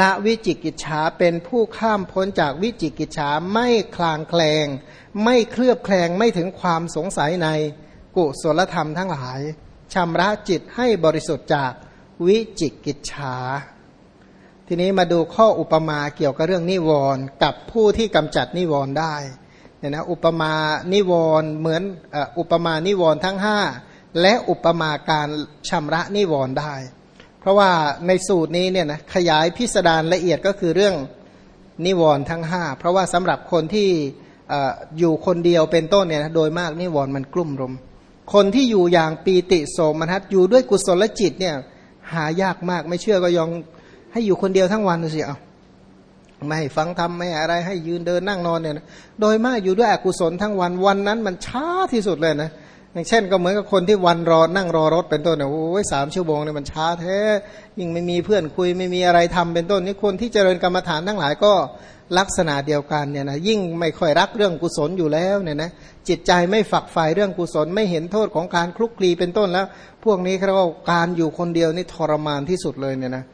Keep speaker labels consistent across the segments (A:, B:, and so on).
A: ละวิจิกิจฉาเป็นผู้ข้ามพ้นจากวิจิกิจฉาไม่คลางแคลง ไม่เคลือบแคลงไม่ถึงความสงสัยในกุศลธรรมทั้งหลายชำระจิตให้บริสุทธิ์จากวิจิกิจฉาทีนี้มาดูข้ออุปมาเกี่ยวกับเรื่องนิวรณ์กับผู้ที่กำจัดนิวรณ์ได้เนี่ยนะอุปมานิวรณ์เหมือนอุปมานิวรณ์ทั้งห้าและอุปมาการชำระนิวรณ์ได้ เพราะว่าในสูตรนี้เนี่ยนะขยายพิสดารละเอียดก็คือเรื่องนิวรณ์ทั้งห้าเพราะว่าสำหรับคนที่อยู่คนเดียวเป็นต้นเนี่ยนะโดยมากนิวรณ์มันกลุ่มรุม คนที่อยู่อย่างปีติโสมนัสอยู่ด้วยกุศลจิตเนี่ยหายากมากไม่เชื่อก็ยองให้อยู่คนเดียวทั้งวันดูสิเอาไม่ฟังทำไม่อะไรให้ยืนเดินนั่งนอนเนี่ยนะโดยมากอยู่ด้วยอกุศลทั้งวันวันนั้นมันช้าที่สุดเลยนะ อย่างเช่นก็เหมือนกับคนที่วันรอนั่งรอรถเป็นต้นเนี่ยโอ้ยสามชั่วโมงเนี่ยมันช้าแท้ยิ่งไม่มีเพื่อนคุยไม่มีอะไรทำเป็นต้นนี่คนที่เจริญกรรมฐานทั้งหลายก็ลักษณะเดียวกันเนี่ยนะยิ่งไม่ค่อยรักเรื่องกุศลอยู่แล้วเนี่ยนะจิตใจไม่ฝักใฝ่เรื่องกุศลไม่เห็นโทษของการคลุกคลีเป็นต้นแล้ว พวกนี้เขาว่าการอยู่คนเดียวนี่ทรมานที่สุดเลยเนี่ยนะ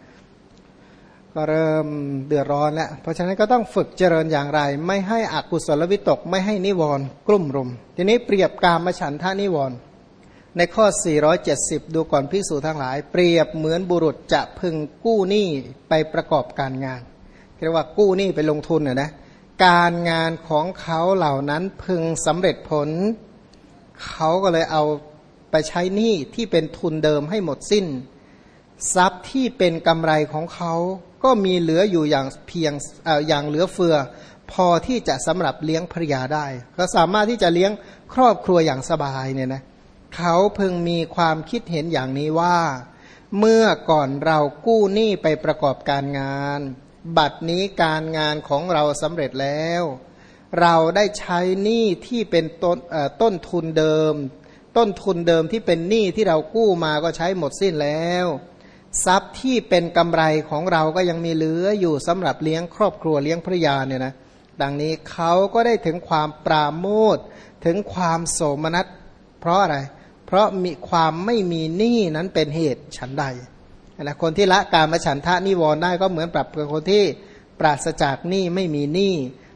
A: ก็เริ่มเดือดร้อนแล้ว เพราะฉะนั้นก็ต้องฝึกเจริญอย่างไร ไม่ให้อกุศลวิตกไม่ให้นิวรณ์กลุ่มรุม ทีนี้เปรียบกามฉันทานิวรณ์ในข้อ 470 ดูก่อนพิสูจทั้งหลาย เปรียบเหมือนบุรุษจะพึงกู้หนี้ไปประกอบการงานเรียกว่ากู้หนี้ไปลงทุนนะนะการงานของเขาเหล่านั้นพึงสำเร็จผล เขาก็เลยเอาไปใช้หนี้ที่เป็นทุนเดิมให้หมดสิ้น ทรัพย์ที่เป็นกำไรของเขา ก็มีเหลืออยู่อย่างเพียงออย่างเหลือเฟือ พอที่จะสำหรับเลี้ยงภรรยาได้ ก็สามารถที่จะเลี้ยงครอบครัวอย่างสบายเนี่ยนะเขาเพิ่งมีความคิดเห็นอย่างนี้ว่า เมื่อก่อนเรากู้หนี้ไปประกอบการงาน บัดนี้การงานของเราสำเร็จแล้ว เราได้ใช้หนี้ที่เป็นต้นต้นทุนเดิม ต้นทุนเดิมที่เป็นหนี้ที่เรากู้มาก็ใช้หมดสิ้นแล้ว ทรัพย์ที่เป็นกำไรของเราก็ยังมีเหลืออยู่สำหรับเลี้ยงครอบครัวเลี้ยงภรรยาเนี่ยนะดังนี้เขาก็ได้ถึงความปราโมทถึงความโสมนัสเพราะอะไร เพราะมีความไม่มีหนี้นั้นเป็นเหตุฉันใดนะคนที่ละการมาฉันทะนิวรณ์ได้ก็เหมือนปรับกับคนที่ปราศจากหนี้ไม่มีหนี้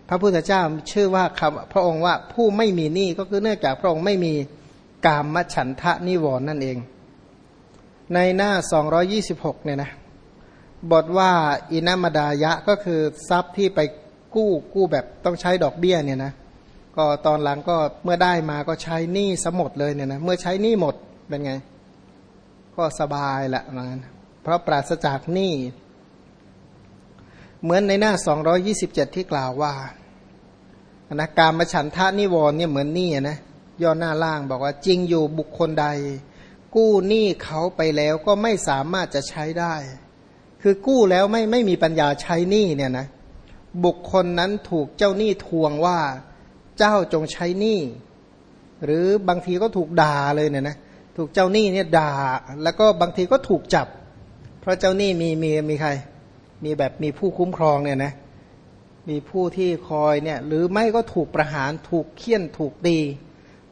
A: พระพุทธเจ้าชื่อว่าคำพระองค์ว่าผู้ไม่มีหนี้ก็คือเนื่องจากพระองค์ไม่มีกามมฉันทะนิวรณ์นั่นเอง ในหน้า 226เนี่ยนะบทว่าอินามดายะก็คือทรัพย์ที่ไปกู้กู้แบบต้องใช้ดอกเบี้ยเนี่ยนะก็ตอนหลังก็เมื่อได้มาก็ใช้หนี้สมหมดเลยเนี่ยนะเมื่อใช้หนี้หมดเป็นไง ก็สบายแหละนั้นเพราะปราศจากหนี้เหมือนในหน้า 227 ที่กล่าวว่านะการมาฉันทะนิวรณ์เนี่ยเหมือนหนี้นะย่อหน้าล่างบอกว่าจริงอยู่บุคคลใด กู้หนี้เขาไปแล้วก็ไม่สามารถจะใช้ได้ คือกู้แล้วไม่ไม่มีปัญญาใช้หนี้เนี่ยนะบุคคลนั้นถูกเจ้าหนี้ทวงว่าเจ้าจงใช้หนี้หรือบางทีก็ถูกด่าเลยเนี่ยนะถูกเจ้าหนี้เนี่ยด่า แล้วก็บางทีก็ถูกจับ เพราะเจ้าหนี้มีมีมีใคร มีแบบมีผู้คุ้มครองเนี่ยนะมีผู้ที่คอยเนี่ยหรือไม่ก็ถูกประหารถูกเคี่ยนถูกตี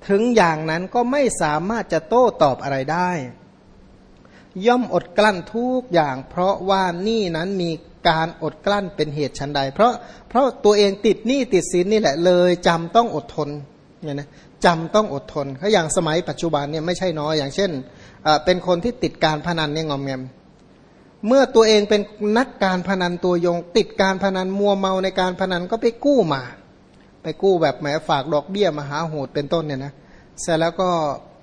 A: ถึงอย่างนั้นก็ไม่สามารถจะโต้ตอบอะไรได้ ย่อมอดกลั้นทุกอย่าง เพราะว่านี่นั้นมีการอดกลั้นเป็นเหตุชันใด เพราะเพราะตัวเองติดหนี้ติดสินนี่แหละเลยจำต้องอดทนเนี่ยนะจำต้องอดทนเขาอย่างสมัยปัจจุบันเนี่ยไม่ใช่น้อยอย่างเช่นเป็นคนที่ติดการพนันเนี่ยงอมแงมเมื่อตัวเองเป็นนักการพนันตัวยง ติดการพนันมัวเมาในการพนันก็ไปกู้มา ไปกู้แบบแหมฝากดอกเบี้ยมหาโหดเป็นต้นเนี่ยนะเสร็จแล้วก็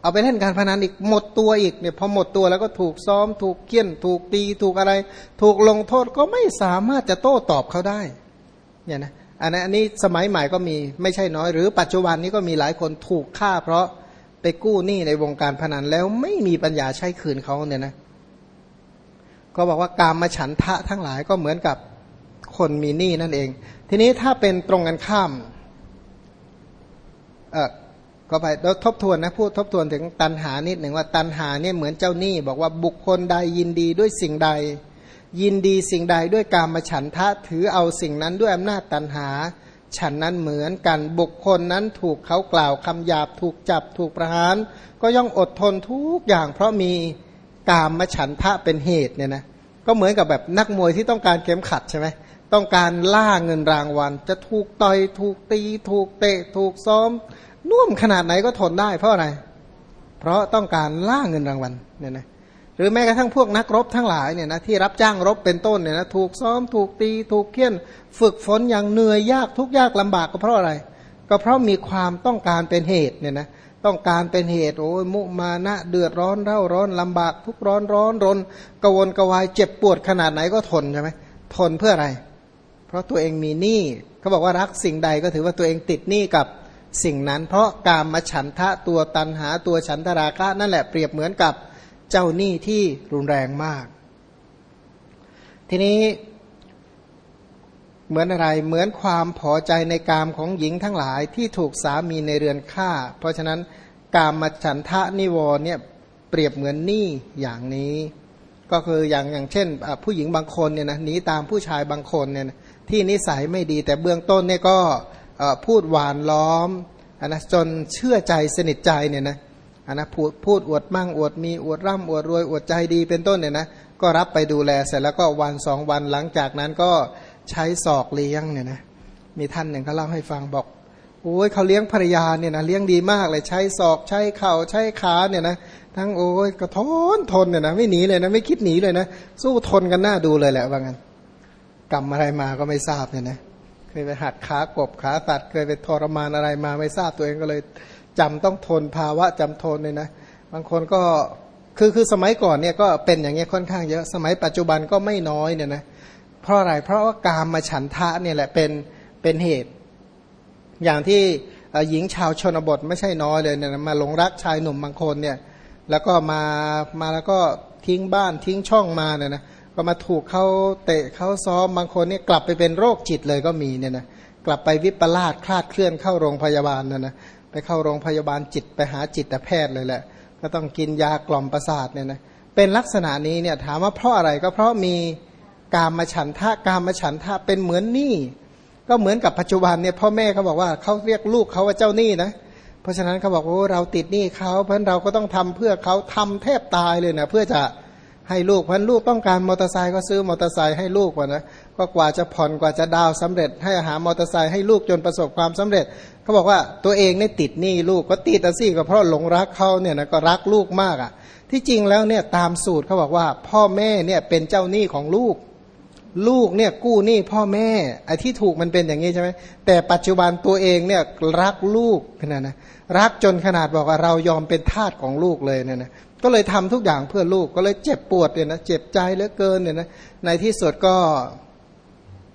A: เอาไปเล่นการพนันอีกหมดตัวอีกเนี่ยพอหมดตัวแล้วก็ถูกซ้อม ถูกเคี่ยน ถูกตีถูกอะไร ถูกลงโทษก็ไม่สามารถจะโต้ตอบเขาได้เนี่ยนะอันนี้อันนี้สมัยใหม่ก็มีไม่ใช่น้อย หรือปัจจุบันนี้ก็มีหลายคนถูกฆ่า เพราะไปกู้หนี้ในวงการพนันแล้วไม่มีปัญญาใช้คืนเขาเนี่ยนะก็บอกว่าการมาฉันทะทั้งหลายก็เหมือนกับคนมีหนี้นั่นเอง ทีนี้ถ้าเป็นตรงกันข้าม เออก็ไปเราทบทวนนะพูดทบทวนถึงตันหานิดหนึ่งว่าตันหาเนี่ยเหมือนเจ้าหนี้ บอกว่าบุคคลใดยินดีด้วยสิ่งใด ยินดีสิ่งใดด้วยการมาฉันทะถือเอาสิ่งนั้นด้วยอำนาจตันหา ฉันนั้นเหมือนกันบุคคลนั้นถูกเขากล่าวคำหยาบถูกจับถูกประหาร ก็ย่องอดทนทุกอย่างเพราะมีกามมาฉันทะเป็นเหตุเนี่ยนะก็เหมือนกับแบบนักมวยที่ต้องการเข็มขัดใช่ไหม ต้องการล่าเงินรางวัล จะถูกต่อยถูกตี ถูกเตะ ถูกซ้อมน่วมขนาดไหนก็ทนได้เพราะอะไร เพราะต้องการล่าเงินรางวัลเนี่ยนะหรือแม้กระทั่งพวกนักรบทั้งหลายเนี่ยนะที่รับจ้างรบเป็นต้นเนี่ยนะถูกซ้อมถูกตี ถูกเคี่ยน ฝึกฝนอย่างเหนื่อยยากทุกยากลำบากก็เพราะอะไร ก็เพราะมีความต้องการเป็นเหตุเนี่ยนะต้องการเป็นเหตุโอ้ยมุมานะเดือดร้อนเร่าร้อนลำบากทุกร้อนร้อนรนกวนกวายเจ็บปวดขนาดไหนก็ทนใช่ไหมทนเพื่ออะไร เพราะตัวเองมีหนี้เขาบอกว่ารักสิ่งใดก็ถือว่าตัวเองติดหนี้กับสิ่งนั้น เพราะการมาฉันทะตัวตันหาตัวฉันทราคะนั่นแหละเปรียบเหมือนกับเจ้าหนี้ที่รุนแรงมาก ทีนี้เหมือนอะไรเหมือนความพอใจในกามของหญิงทั้งหลายที่ถูกสามีในเรือนฆ่า เพราะฉะนั้นกามมาฉันทะนิวรเนี่ยเปรียบเหมือนหนี้อย่างนี้ ก็คืออย่างอย่างเช่น ผู้หญิงบางคนเนี่ยนะหนีตามผู้ชายบางคนเนี่ย ที่นิสัยไม่ดี แต่เบื้องต้นเนี่ยก็พูดหวานล้อมนะจนเชื่อใจสนิทใจเนี่ยนะอนะพูดพูดอวดมั่งอวดมีอวดร่ำอวดรวยอวดใจดีเป็นต้นเนี่ยนะก็รับไปดูแลเสร็จแล้วก็วันสองวันหลังจากนั้นก็ใช้ศอกเลี้ยงเนี่ยนะมีท่านหนึ่งเขาเล่าให้ฟังบอกโอ้ยเขาเลี้ยงภรรยาเนี่ยนะเลี้ยงดีมากเลยใช้ศอกใช้เข่าใช้ขาเนี่ยนะทั้งโอ้ยกระทนทนเนี่ยนะไม่หนีเลยนะไม่คิดหนีเลยนะสู้ทนกันหน้าดูเลยแหละว่างั้น กรรมอะไรมาก็ไม่ทราบเนี่ยนะเคยไปหักขากบขาตัดเคยไปทรมานอะไรมาไม่ทราบตัวเองก็เลยจำต้องทนภาวะจำทนเลยนะ บางคนก็คือคือสมัยก่อนเนี่ยก็เป็นอย่างเงี้ยค่อนข้างเยอะสมัยปัจจุบันก็ไม่น้อยเนี่ยนะเพราะอะไรเพราะว่ากามมาฉันทะเนี่ยแหละเป็นเป็นเหตุ อย่างที่หญิงชาวชนบทไม่ใช่น้อยเลยเนี่ยมาหลงรักชายหนุ่มบางคนเนี่ยแล้วก็มามาแล้วก็ทิ้งบ้านทิ้งช่องมาเนี่ยนะ ก็มาถูกเขาเตะเขาซ้อมบางคนเนี่ยกลับไปเป็นโรคจิตเลยก็มีเนี่ยนะกลับไปวิปลาสคลาดเคลื่อนเข้าโรงพยาบาลนะนะไปเข้าโรงพยาบาลจิตไปหาจิตแพทย์เลยแหละ ก็ต้องกินยากล่อมประสาทเนี่ยนะเป็นลักษณะนี้เนี่ยถามว่าเพราะอะไรก็เพราะมีการมาฉันทะการมาฉันทะเป็นเหมือนหนี้ก็เหมือนกับปัจจุบันเนี่ยพ่อแม่เขาบอกว่าเขาเรียกลูกเขาว่าเจ้าหนี้นะเพราะฉะนั้นเขาบอกว่าเราติดหนี้เขาเพราะเราก็ต้องทำเพื่อเขาทำแทบตายเลยนะเพื่อจะ ให้ลูกพันลูกต้องการมอเตอร์ไซค์ก็ซื้อมอเตอร์ไซค์ให้ลูกก่อนนะก็กว่าจะผ่อนกว่าจะดาวสำเร็จ ให้อาหารมอเตอร์ไซค์ให้ลูกจนประสบความสำเร็จเขาบอกว่าตัวเองเนี่ยติดหนี้ลูกก็ติดแต่สิก็เพราะหลงรักเขาเนี่ยนะก็รักลูกมากอะ ที่จริงแล้วเนี่ยตามสูตรเขาบอกว่าพ่อแม่เนี่ยเป็นเจ้าหนี้ของลูก ลูกเนี่ยกู้หนี้พ่อแม่ไอ้ที่ถูกมันเป็นอย่างนี้ใช่ไหมแต่ปัจจุบันตัวเองเนี่ยรักลูกขนาดนะรักจนขนาดบอกว่าเรายอมเป็นทาสของลูกเลยเนี่ยนะ ก็เลยทำทุกอย่างเพื่อลูกก็เลยเจ็บปวดเนี่ยนะเจ็บใจเหลือเกินเนี่ยนะในที่สุดก็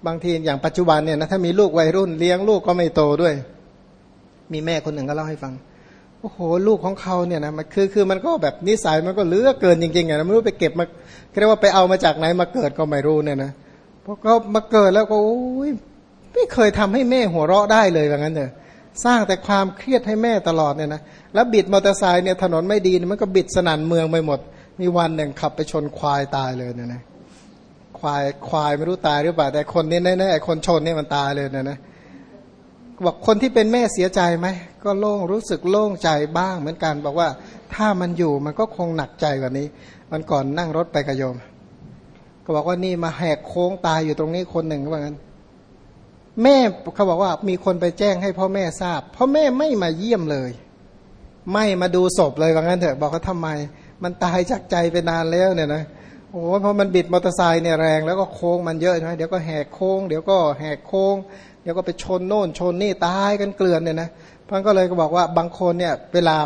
A: บางทีอย่างปัจจุบันเนี่ยนะถ้ามีลูกวัยรุ่นเลี้ยงลูกก็ไม่โตด้วย มีแม่คนหนึ่งก็เล่าให้ฟังโอ้โหลูกของเขาเนี่ยนะมันคือคือมันก็แบบนิสัยมันก็เลือเกินจริงๆไงไม่รู้ไปเก็บมาเรียกว่าไปเอามาจากไหนมาเกิดก็ไม่รู้เนี่ยนะพราะเขามาเกิดแล้วก็โอ้ยไม่เคยทำให้แม่หัวเราะได้เลยแบบนั้นเนอะ สร้างแต่ความเครียดให้แม่ตลอดเนี่ยนะแล้วบิดมอเตอร์ไซค์เนี่ยถนนไม่ดีมันก็บิดสนั่นเมืองไปหมด มีวันหนึ่งขับไปชนควายตายเลยเนี่ยนะควายควายไม่รู้ตายหรือเปล่าแต่คนนี้แน่ๆคนชนเนี่ยมันตายเลยเนี่ยนะบอกคนที่เป็นแม่เสียใจไหมก็โล่งรู้สึกโล่งใจบ้างเหมือนกันบอกว่าถ้ามันอยู่มันก็คงหนักใจกว่านี้ มันก่อนนั่งรถไปกระโยม ก็บอกว่านี่มาแหกโค้งตายอยู่ตรงนี้คนหนึ่งว่างั้น แม่เขาบอกว่ามีคนไปแจ้งให้พ่อแม่ทราบพ่อแม่ไม่มาเยี่ยมเลย ไม่มาดูศพเลยว่างั้นเถอะบอกเขาทาไม มันตายจากใจไปนานแล้วเนี่ยนะโอ้เพราะมันบิดมอเตอร์ไซค์เนี่ยแรงแล้วก็โค้งมันเยอะใช่ไหมเดี๋ยวก็แหกโค้งเดี๋ยวก็แหกโค้ง เดี๋ยวก็ไปชนโน่นชนนี่ตายกันเกลื่อนเนี่ยนะพันก็เลยก็บอกว่าบางคนเนี่ยเวลา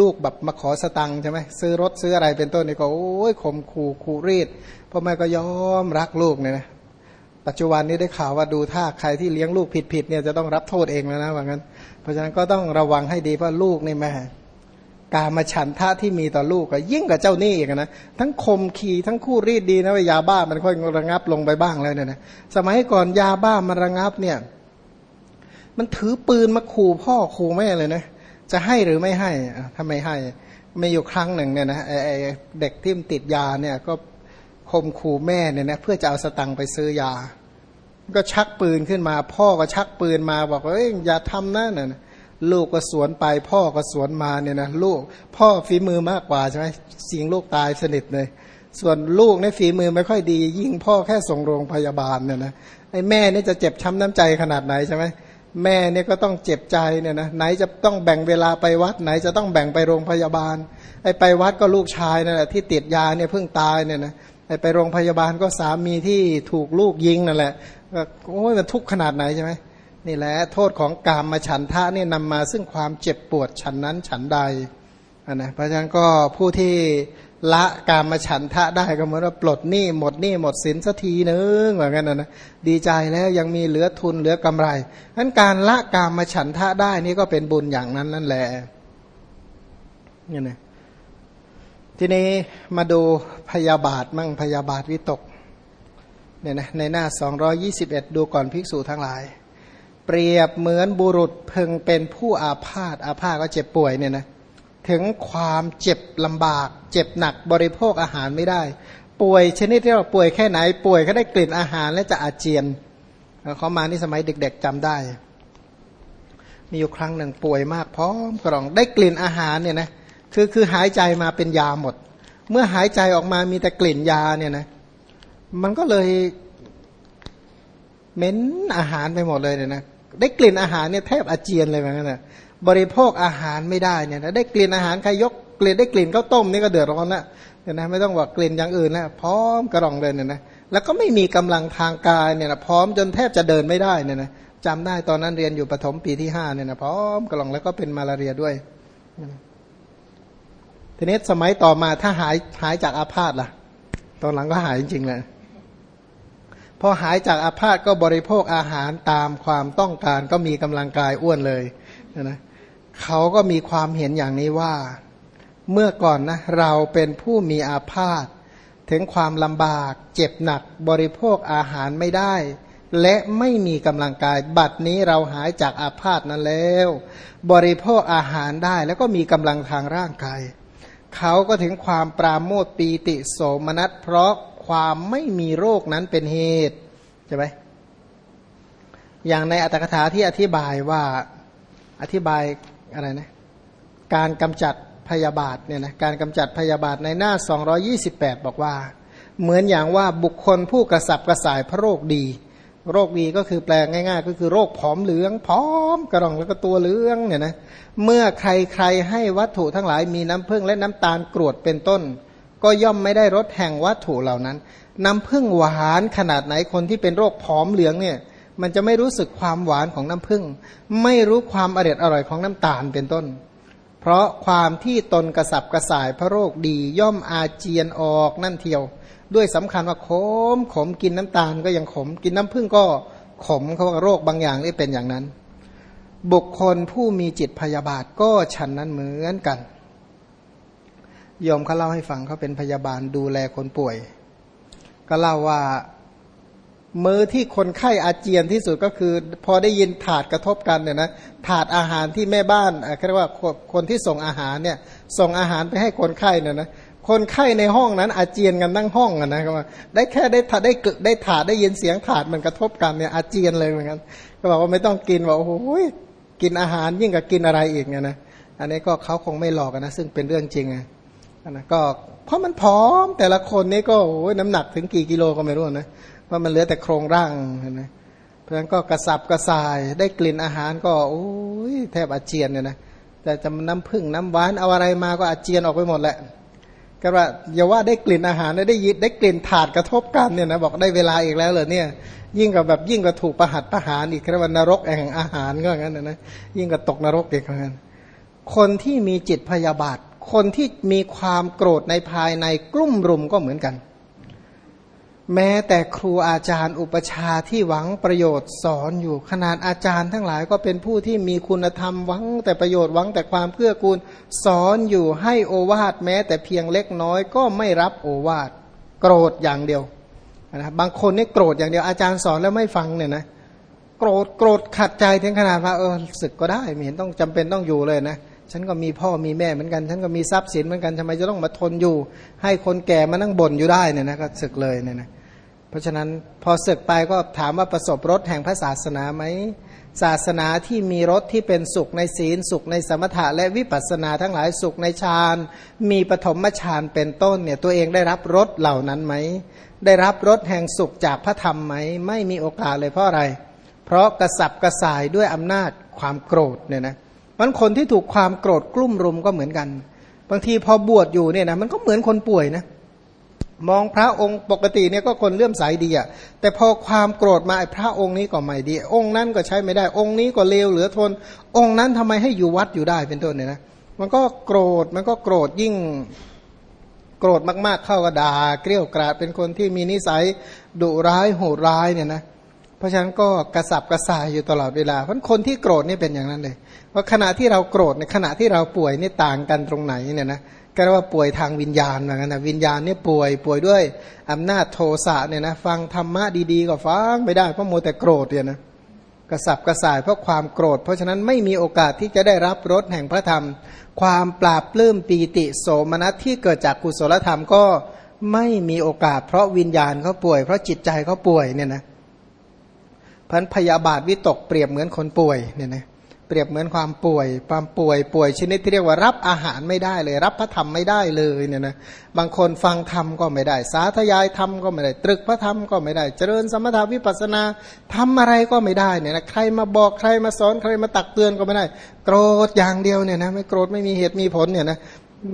A: ลูกแบบมาขอสตังค์ใช่ไหมซื้อรถซื้ออะไรเป็นต้นนี่ก็โอ้ยข่มขู่ขู่รีดพ่อแม่ก็ยอมรักลูกเนี่ยนะ ปัจจุบันนี้ได้ข่าวว่าดูท่าใครที่เลี้ยงลูกผิดๆเนี่ยจะต้องรับโทษเองแล้วนะว่างั้น เพราะฉะนั้นก็ต้องระวังให้ดีเพราะลูกนี่แม่การมาฉันท่าที่มีต่อลูกก็ยิ่งกว่าเจ้าหนี้อีกนะทั้งคมขีทั้งคู่รีดดีนะว่ายาบ้ามันค่อยระงับลงไปบ้างแล้วเนี่ยนะสมัยก่อนยาบ้ามันระงับเนี่ย มันถือปืนมาขู่พ่อขู่แม่เลยนะจะให้หรือไม่ให้ถ้าไม่ให้ไม่อยู่ครั้งหนึ่งเนี่ยนะไอเด็กที่ติดยาเนี่ยก็ คมขู่แม่เนี่ยนะเพื่อจะเอาสตังค์ไปซื้อยา ก็ชักปืนขึ้นมา พ่อก็ชักปืนมาบอกว่าเอ้ยอย่าทำนะเนี่ยลูกก็สวนไป พ่อก็สวนมาเนี่ยนะลูก พ่อฝีมือมากกว่าใช่ไหมสิงลูกตายสนิทเลย ส่วนลูกในฝีมือไม่ค่อยดี ยิ่งพ่อแค่ส่งโรงพยาบาลเนี่ยนะไอ้แม่นี่จะเจ็บช้ำน้ำใจขนาดไหนใช่ไหมแม่เนี่ยก็ต้องเจ็บใจเนี่ยนะไหนจะต้องแบ่งเวลาไปวัด ไหนจะต้องแบ่งไปโรงพยาบาลไอ้ไปวัดก็ลูกชายนั่นแหละที่ติดยาเนี่ยเพิ่งตายเนี่ยนะ ไปโรงพยาบาลก็สามีที่ถูกลูกยิงนั่นแหละโอ้ยมันทุกข์ขนาดไหนใช่ไหมนี่แหละโทษของกามมาฉันทะเนี่ยนำมาซึ่งความเจ็บปวดฉันนั้นฉันใดนนะเพราะฉะนั้นก็ผู้ที่ละกามมาฉันทะได้ก็เหมือนว่าปลดหนี้หมดหนี้หมดสินสักทีนึงเหมือนกันนะนะดีใจแล้วยังมีเหลือทุนเหลือกำไรนั้นการละกามมาฉันทะได้นี่ก็เป็นบุญอย่างนั้นนั่นแหละนี่นะ ทีนี้มาดูพยาบาทมั่งพยาบาทวิตกเนี่ยนะในหน้า 221 ดูก่อนภิกษุทั้งหลาย เปรียบเหมือนบุรุษเพึงเป็นผู้อาพาธอาพาธก็เจ็บป่วยเนี่ยนะถึงความเจ็บลำบาก เจ็บหนักบริโภคอาหารไม่ได้ ป่วยชนิดที่เราป่วยแค่ไหน ป่วยก็ได้กลิ่นอาหารและจะอาเจียนเขามานี่สมัยเด็ก ๆจำได้ มีอยู่ครั้งหนึ่งป่วยมากพร้อมกรองได้กลิ่นอาหารเนี่ยนะ คือคือหายใจมาเป็นยาหมด เมื่อหายใจออกมามีแต่กลิ่นยาเนี่ยนะมันก็เลยเหม็นอาหารไปหมดเลยเนี่ยนะได้กลิ่นอาหารเนี่ยแทบอาเจียนเลยเหมือนกันนะบริโภคอาหารไม่ได้เนี่ยนะได้กลิ่นอาหารใครยกกลิ่นได้กลิ่นข้าวต้มนี่ก็เดือดร้อนละเนี่ยนะไม่ต้องว่ากลิ่นอย่างอื่นแล้วพร้อมกระรองเลยเนี่ยนะแล้วก็ไม่มีกำลังทางกายเนี่ยนะพร้อมจนแทบจะเดินไม่ได้เนี่ยนะจำได้ตอนนั้นเรียนอยู่ปฐมปีที่ห้าเนี่ยนะพร้อมกระรองแล้วก็เป็นมาลาเรียด้วย ทีนี้สมัยต่อมาถ้าหายหายจากอาพาธล่ะ ตอนหลังก็หายจริงๆเลยพอหายจากอาพาธก็บริโภคอาหารตามความต้องการก็มีกำลังกายอ้วนเลยนะเขาก็มีความเห็นอย่างนี้ว่า เมื่อก่อนนะเราเป็นผู้มีอาพาธถึงความลำบาก เจ็บหนัก บริโภคอาหารไม่ได้ และไม่มีกำลังกาย บัดนี้เราหายจากอาพาธนั้นแล้ว บริโภคอาหารได้แล้วก็มีกำลังทางร่างกาย เขาก็ถึงความปราโมทปีติโสมนัสเพราะความไม่มีโรคนั้นเป็นเหตุใช่ไหมอย่างในอัตถกถาที่อธิบายว่าอธิบายอะไรนะการกำจัดพยาบาทเนี่ยนะการกำจัดพยาบาทในหน้า 228 บอกว่า เหมือนอย่างว่าบุคคลผู้กระสับกระส่ายพระโรคดี โรคดีก็คือแปลง่าย ๆ ก็คือโรคผอมเหลืองผอมกระรองแล้วก็ตัวเหลืองเนี่ยนะเมื่อใครใครให้วัตถุทั้งหลายมีน้ำผึ้งและน้ำตาลกรวดเป็นต้น ก็ย่อมไม่ได้รสแห่งวัตถุเหล่านั้น น้ำผึ้งหวานขนาดไหนคนที่เป็นโรคผอมเหลืองเนี่ยมันจะไม่รู้สึกความหวานของน้ำผึ้งไม่รู้ความอร่อยอร่อยของน้ำตาลเป็นต้น เพราะความที่ตนกระสับกระส่ายพระโรคดีย่อมอาเจียนออกนั่นเทียว ด้วยสำคัญว่าขมขมกินน้ำตาลก็ยังขม กินน้ำผึ้งก็ขมเขาว่าโรคบางอย่างนี่เป็นอย่างนั้น บุคคลผู้มีจิตพยาบาทก็ฉันนั้นเหมือนกันยอมเขาเล่าให้ฟังเขาเป็นพยาบาลดูแลคนป่วย ก็เล่าว่ามือที่คนไข้อาเจียนที่สุดก็คือ พอได้ยินถาดกระทบกันเนี่ยนะถาดอาหารที่แม่บ้านเรียกว่าคนที่ส่งอาหารเนี่ยส่งอาหารไปให้คนไข้เนี่ยนะ คนไข้ในห้องนั้น อาเจียนกันนั่งห้องกันนะครับว่าได้แค่ได้ถาได้กึกได้ถาดได้ยินเสียงถาดมันกระทบกันเนี่ยอาเจียนเลยเหมือนกันก็บอกว่าไม่ต้องกินบอกโอ้โหกินอาหารยิ่งกว่ากินอะไรอีกเนี่ยนะอันนี้ก็เขาคงไม่หลอกกันนะซึ่งเป็นเรื่องจริงไงนะก็เพราะมันพร้อมแต่ละคนนี่ก็โอ้ยน้ำหนักถึงกี่กิโลก็ไม่รู้นะว่ามันเหลือแต่โครงร่างเห็นไหมเพราะฉะนั้นก็กระสับกระส่ายได้กลิ่นอาหารก็โอ้ยแทบอาเจียนเนี่ยนะแต่จะน้ำผึ้งน้ำหวานเอาอะไรมาก็อาเจียนออกไปหมดแหละ ก็ว่าอย่าว่าได้กลิ่นอาหารได้ยิดได้กลิ่นถาดกระทบกันเนี่ยนะบอกได้เวลาอีกแล้วเหรอเนี่ย ยิ่งกับแบบยิ่งกับถูกประหัตประหารอีกเรียกว่านรกแห่งอาหารก็อย่างนั้นนะยิ่งกับตกนรกอีกเหมือนกันคนที่มีจิตพยาบาท คนที่มีความโกรธในภายในกลุ่มรุมก็เหมือนกัน แม้แต่ครูอาจารย์อุปชาที่หวังประโยชน์สอนอยู่ขนาดอาจารย์ทั้งหลายก็เป็นผู้ที่มีคุณธรรมหวังแต่ประโยชน์หวังแต่ความเพื่อกูลสอนอยู่ให้โอวาทแม้ แต่เพียงเล็กน้อยก็ไม่รับโอวาทโกรธอย่างเดียวนะบางคนนี่โกรธอย่างเดียวอาจารย์สอนแล้วไม่ฟังเนี่ยนะโกรธโกรธขัดใจถึงขนาดว่าเออศึกก็ได้ไม่เห็นต้องจำเป็นต้องอยู่เลยนะ ฉันก็มีพ่อมีแม่เหมือนกัน ฉันก็มีทรัพย์สินเหมือนกันทำไมจะต้องมาทนอยู่ ให้คนแก่มานั่งบ่นอยู่ได้เนี่ยนะก็ศึกเลยเนี่ยนะเพราะฉะนั้นพอศึกไปก็ถามว่าประสบรสแห่งพระศาสนาไหมศาสนาที่มีรสที่เป็นสุขในศีล สุขในสมถะและวิปัสสนาทั้งหลายสุขในฌานมีปฐมฌานเป็นต้นเนี่ยตัวเองได้รับรสเหล่านั้นไหมได้รับรสแห่งสุขจากพระธรรมไหมไม่มีโอกาสเลยเพราะอะไร เพราะกระสับกระส่ายด้วยอำนาจความโกรธเนี่ยนะ มันคนที่ถูกความโกรธกลุ่มรุมก็เหมือนกัน บางทีพอบวชอยู่เนี่ยนะมันก็เหมือนคนป่วยนะมองพระองค์ปกติเนี่ยก็คนเลื่อมใสดีอะแต่พอความโกรธมาไอ้พระองค์นี้ก็ไม่ดี องค์นั้นก็ใช้ไม่ได้ องค์นี้ก็เลวเหลือทน องค์นั้นทำไมให้อยู่วัดอยู่ได้เป็นต้นเนี่ยนะมันก็โกรธมันก็โกรธยิ่งโกรธมากๆเข้าก็ด่าเกลี้ยวกราดเป็นคนที่มีนิสัยดุร้ายโหดร้ายเนี่ยนะ เพราะฉะนั้นก็กระสับกระส่ายอยู่ตลอดเวลาเพราะคนที่โกรธนี่เป็นอย่างนั้นเลยว่าขณะที่เราโกรธในขณะที่เราป่วยนี่ต่างกันตรงไหนเนี่ยนะก็เรียกว่าป่วยทางวิญญาณเหมือนกันนะวิญญาณนี่ป่วยป่วยด้วยอำนาจโทสะเนี่ยนะฟังธรรมะดีๆก็ฟังไม่ได้เพราะโมแต่โกรธเนี่ยนะกระสับกระส่ายเพราะความโกรธ เพราะฉะนั้นไม่มีโอกาสที่จะได้รับรสแห่งพระธรรม ความปราบปลื้มปีติโสมนัสที่เกิดจากกุศลธรรมก็ไม่มีโอกาส เพราะวิญญาณเขาป่วย เพราะจิตใจเขาป่วยเนี่ยนะ พันพยาบาทวิตกเปรียบเหมือนคนป่วยเนี่ยนะเปรียบเหมือนความป่วยความป่วยป่วยชนิดที่เรียกว่ารับอาหารไม่ได้เลย รับพระธรรมไม่ได้เลยเนี่ยนะบางคนฟังธรรมก็ไม่ได้ สาธยายธรรมก็ไม่ได้ ตรึกพระธรรมก็ไม่ได้ เจริญสมถาวิปัสนาทำอะไรก็ไม่ได้เนี่ยนะใครมาบอกใครมาสอนใครมาตักเตือนก็ไม่ได้ โกรธอย่างเดียวเนี่ยนะไม่โกรธไม่มีเหตุมีผลเนี่ยนะ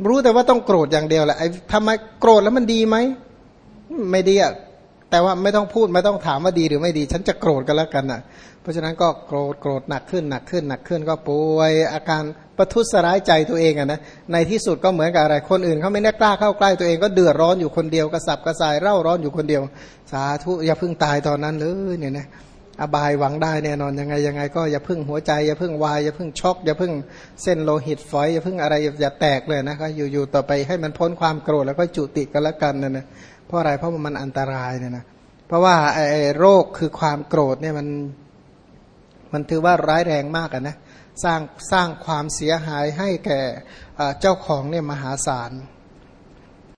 A: รู้แต่ว่าต้องโกรธอย่างเดียวแหละไอ้ทำไมโกรธแล้วมันดีไหมไม่ดีอะ แต่ว่าไม่ต้องพูดไม่ต้องถามว่าดีหรือไม่ดี ฉันจะโกรธกันแล้วกันอะ เพราะฉะนั้นก็โกรธโกรธหนักขึ้นหนักขึ้นหนักขึ้นก็ป่วยอาการประทุษร้ายใจตัวเองอะนะในที่สุดก็เหมือนกับอะไรคนอื่นเขาไม่ได้กล้าเข้าใกล้ตัวเองก็เดือดร้อนอยู่คนเดียวกระสับกระส่ายเร่าร้อนอยู่คนเดียว สาธุอย่าเพิ่งตายตอนนั้นเลยเนี่ยนะอบายหวังได้แน่นอนยังไงยังไง ก็อย่าพึ่งหัวใจอย่าพึ่งวายอย่าพึ่งช็อกอย่าพึ่งเส้นโลหิตฝอยอย่าพึ่งอะไรอย่าแตกเลยนะครับอยู่ๆต่อไปให้มันพ้นความโกรธแล้วก็จุติกันละกันนะนะ เพราะอะไรเพราะมันอันตรายเนี่ยนะเพราะว่าไอ้โรคคือความโกรธเนี่ยมันมันถือว่าร้ายแรงมากนะสร้างสร้างความเสียหายให้แก่เจ้าของเนี่ยมหาศาล